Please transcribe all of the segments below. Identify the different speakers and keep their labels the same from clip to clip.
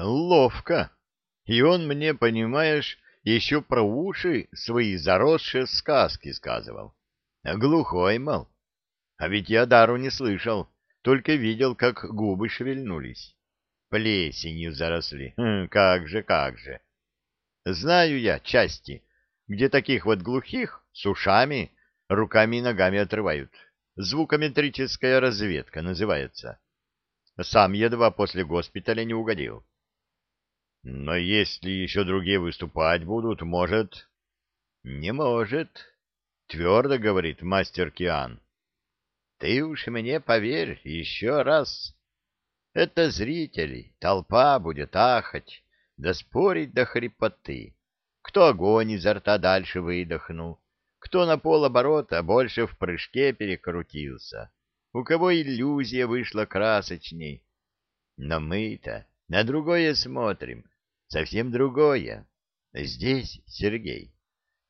Speaker 1: Ловко. И он мне, понимаешь, еще про уши свои заросшие сказки сказывал. Глухой, мол. А ведь я дару не слышал, только видел, как губы шевельнулись. Плесенью заросли. Хм, как же, как же. Знаю я части, где таких вот глухих с ушами руками и ногами отрывают. Звукометрическая разведка называется. Сам едва после госпиталя не угодил. Но если еще другие выступать будут, может... Не может, твердо говорит мастер Киан. Ты уж мне поверь еще раз. Это зрители, толпа будет ахать, да спорить до хрипоты. Кто огонь изо рта дальше выдохнул, кто на полоборота больше в прыжке перекрутился, у кого иллюзия вышла красочней. Но мы-то на другое смотрим, совсем другое. Здесь, Сергей,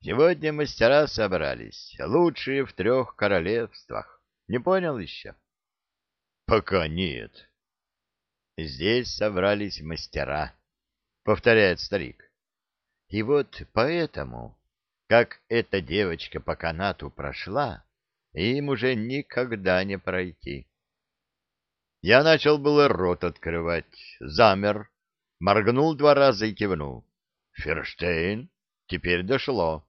Speaker 1: сегодня мастера собрались, лучшие в трех королевствах. Не понял еще? Пока нет. Здесь собрались мастера, повторяет старик. И вот поэтому, как эта девочка по канату прошла, им уже никогда не пройти. Я начал было рот открывать, замер, моргнул два раза и кивнул. Ферштейн, теперь дошло.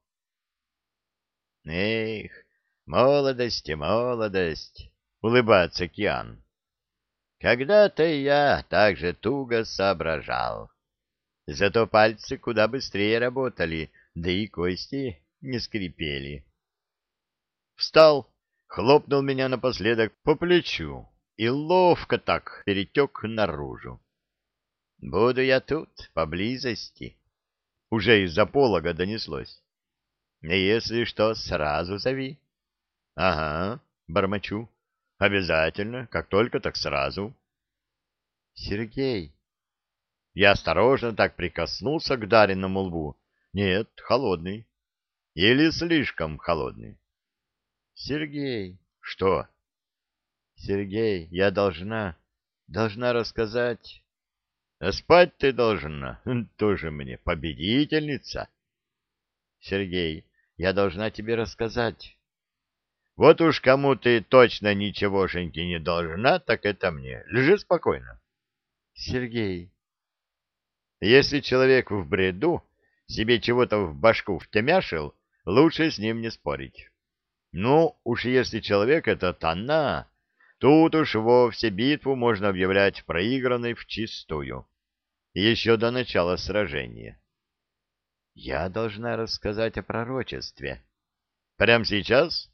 Speaker 1: Эх, молодость и молодость, улыбается Киан. Когда-то я так же туго соображал. Зато пальцы куда быстрее работали, да и кости не скрипели. Встал, хлопнул меня напоследок по плечу и ловко так перетек наружу. Буду я тут, поблизости. Уже из-за полога донеслось. Если что, сразу зови. Ага, бормочу. Обязательно, как только, так сразу. Сергей. Я осторожно так прикоснулся к даренному лбу. Нет, холодный. Или слишком холодный. Сергей. Что? Сергей, я должна, должна рассказать. А спать ты должна, тоже мне победительница. Сергей, я должна тебе рассказать. Вот уж кому ты точно ничегошеньки не должна, так это мне. Лежи спокойно. Сергей. Если человек в бреду себе чего-то в башку втемяшил, лучше с ним не спорить. Ну, уж если человек этот она, Тут уж вовсе битву можно объявлять проигранной вчистую. Еще до начала сражения. Я должна рассказать о пророчестве. Прямо сейчас?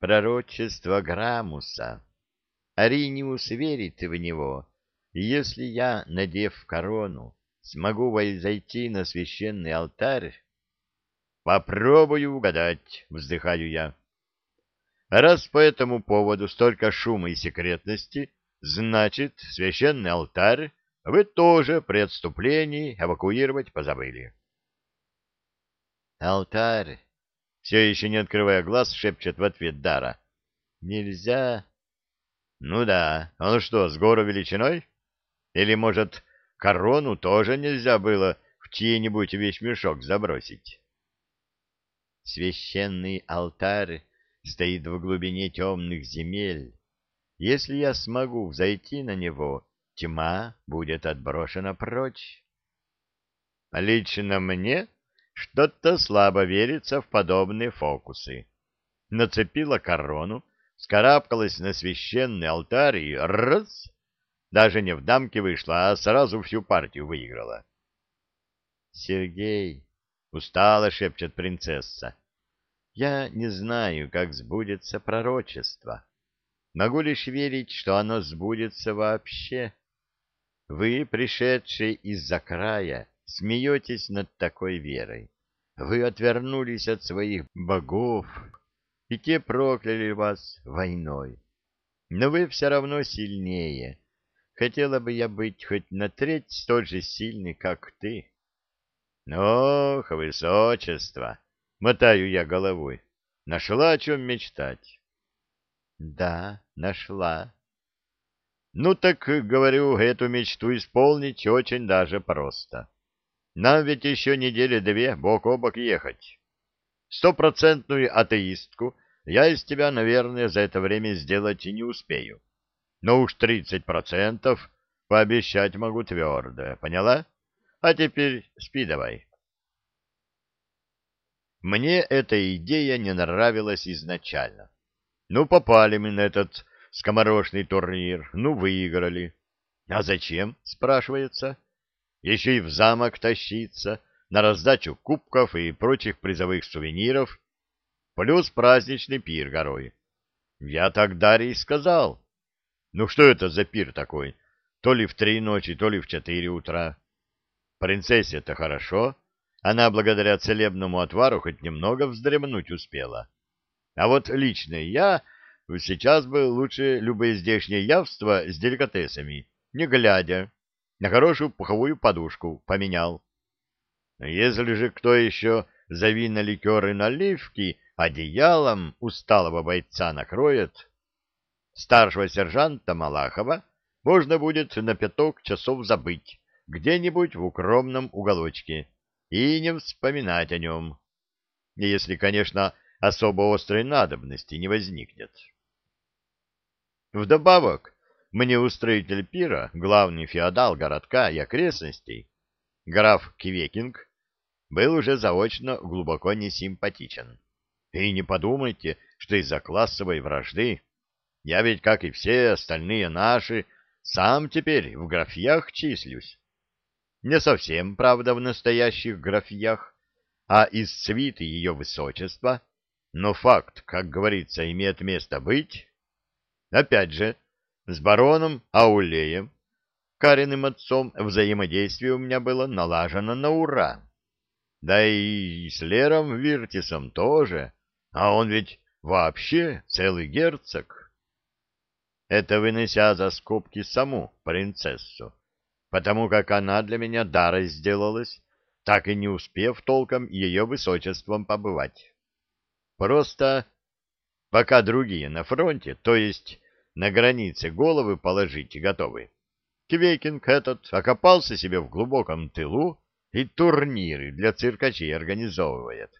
Speaker 1: Пророчество Грамуса. Ариниус верит в него, и если я, надев корону, смогу зайти на священный алтарь... Попробую угадать, вздыхаю я. Раз по этому поводу столько шума и секретности, значит, священный алтарь вы тоже при отступлении эвакуировать позабыли. Алтарь, все еще не открывая глаз, шепчет в ответ Дара. Нельзя. Ну да, он что, с гору величиной? Или, может, корону тоже нельзя было в чьей-нибудь вещмешок забросить? Священный алтарь стоит в глубине темных земель. Если я смогу взойти на него, тьма будет отброшена прочь. Лично мне что-то слабо верится в подобные фокусы. Нацепила корону, скарабкалась на священный алтарь и раз! Даже не в дамке вышла, а сразу всю партию выиграла. — Сергей, — устало шепчет принцесса, — я не знаю, как сбудется пророчество. Могу лишь верить, что оно сбудется вообще. Вы, пришедшие из-за края, смеетесь над такой верой. Вы отвернулись от своих богов, и те прокляли вас войной. Но вы все равно сильнее. Хотела бы я быть хоть на треть столь же сильной, как ты. Ох, высочество! Мотаю я головой. Нашла о чем мечтать. Да, нашла. Ну так, говорю, эту мечту исполнить очень даже просто. Нам ведь еще недели две бок о бок ехать. Стопроцентную атеистку я из тебя, наверное, за это время сделать и не успею. Но уж тридцать процентов пообещать могу твердо, поняла? А теперь спи давай. Мне эта идея не нравилась изначально. Ну, попали мы на этот скоморошный турнир, ну, выиграли. А зачем, спрашивается? Еще и в замок тащиться, на раздачу кубков и прочих призовых сувениров, плюс праздничный пир горой. Я так Дарье сказал. Ну, что это за пир такой? То ли в три ночи, то ли в четыре утра. Принцессе-то хорошо, она благодаря целебному отвару хоть немного вздремнуть успела. А вот лично я сейчас бы лучше любое здешнее явство с деликатесами, не глядя, на хорошую пуховую подушку поменял. Если же кто еще за вина, ликеры, наливки одеялом усталого бойца накроет, старшего сержанта Малахова можно будет на пяток часов забыть где-нибудь в укромном уголочке и не вспоминать о нем, если, конечно, особо острой надобности не возникнет. Вдобавок, мне устроитель пира, главный феодал городка и окрестностей, граф Квекинг, был уже заочно глубоко несимпатичен. И не подумайте, что из-за классовой вражды. Я ведь, как и все остальные наши, сам теперь в графьях числюсь. Не совсем, правда, в настоящих графьях, а из свиты ее высочества, но факт, как говорится, имеет место быть. Опять же, с бароном Аулеем, Кариным отцом, взаимодействие у меня было налажено на ура. Да и с Лером Виртисом тоже, а он ведь вообще целый герцог. Это вынося за скобки саму принцессу потому как она для меня дарой сделалась, так и не успев толком ее высочеством побывать. Просто пока другие на фронте, то есть на границе головы положить готовы, Квейкинг этот окопался себе в глубоком тылу и турниры для циркачей организовывает.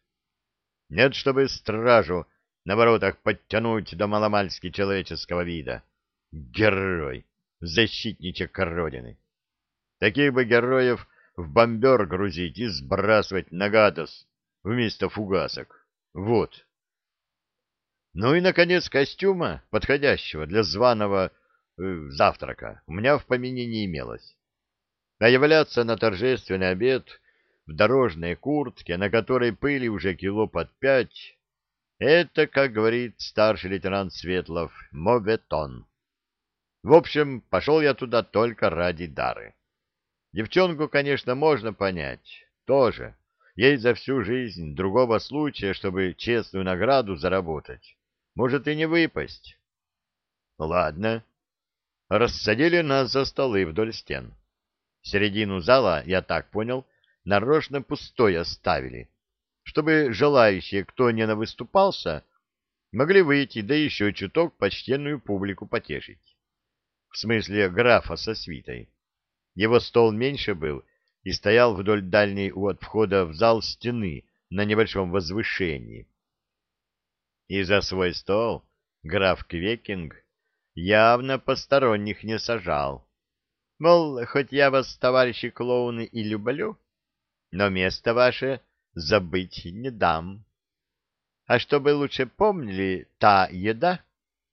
Speaker 1: Нет, чтобы стражу на воротах подтянуть до маломальски человеческого вида. Герой, защитничек Родины. Таких бы героев в бомбер грузить и сбрасывать на Гатос вместо фугасок. Вот. Ну и, наконец, костюма, подходящего для званого э, завтрака, у меня в помине не имелось. А являться на торжественный обед в дорожной куртке, на которой пыли уже кило под пять, это, как говорит старший лейтенант Светлов, моветон. В общем, пошел я туда только ради дары. Девчонку, конечно, можно понять. Тоже. Ей за всю жизнь другого случая, чтобы честную награду заработать. Может и не выпасть. Ладно. Рассадили нас за столы вдоль стен. Середину зала, я так понял, нарочно пустой оставили, чтобы желающие, кто не навыступался, могли выйти, да еще чуток почтенную публику потешить. В смысле графа со свитой. Его стол меньше был и стоял вдоль дальней от входа в зал стены на небольшом возвышении. И за свой стол граф Квекинг явно посторонних не сажал. Мол, хоть я вас, товарищи клоуны, и люблю, но место ваше забыть не дам. А чтобы лучше помнили, та еда,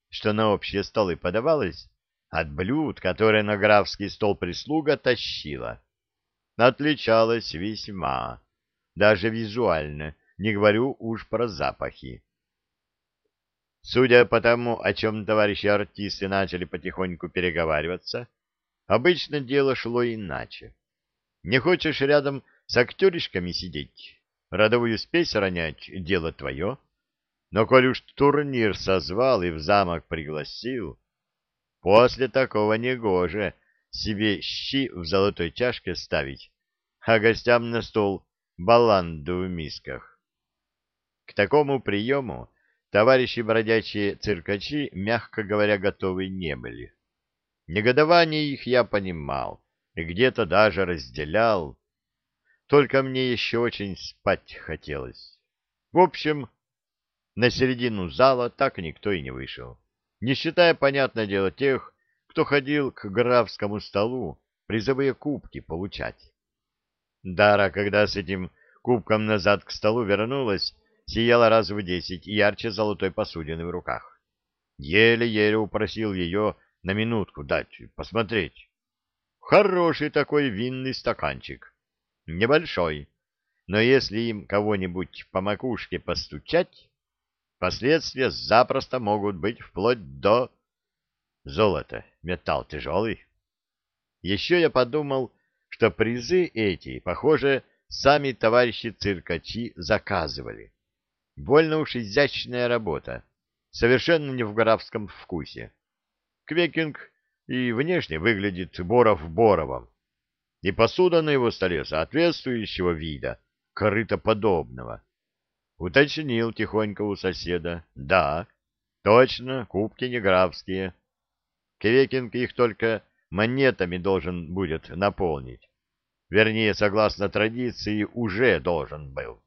Speaker 1: что на общие столы подавалась, от блюд, которые на графский стол прислуга тащила. Отличалась весьма, даже визуально, не говорю уж про запахи. Судя по тому, о чем товарищи артисты начали потихоньку переговариваться, обычно дело шло иначе. Не хочешь рядом с актеришками сидеть, родовую спесь ронять — дело твое. Но коль уж турнир созвал и в замок пригласил, После такого негоже себе щи в золотой чашке ставить, а гостям на стол баланду в мисках. К такому приему товарищи бродячие циркачи, мягко говоря, готовы не были. Негодование их я понимал и где-то даже разделял. Только мне еще очень спать хотелось. В общем, на середину зала так никто и не вышел, не считая, понятное дело, тех, кто ходил к графскому столу призовые кубки получать. Дара, когда с этим кубком назад к столу вернулась, сияла раз в десять ярче золотой посудины в руках. Еле-еле упросил ее на минутку дать посмотреть. Хороший такой винный стаканчик. Небольшой. Но если им кого-нибудь по макушке постучать, последствия запросто могут быть вплоть до... Золото, металл тяжелый. Еще я подумал, что призы эти, похоже, сами товарищи циркачи заказывали. Больно уж изящная работа, совершенно не в графском вкусе. Квекинг и внешне выглядит Боров Боровым, и посуда на его столе соответствующего вида, корытоподобного. Уточнил тихонько у соседа. Да, точно, кубки не графские. Квекинг их только монетами должен будет наполнить. Вернее, согласно традиции, уже должен был.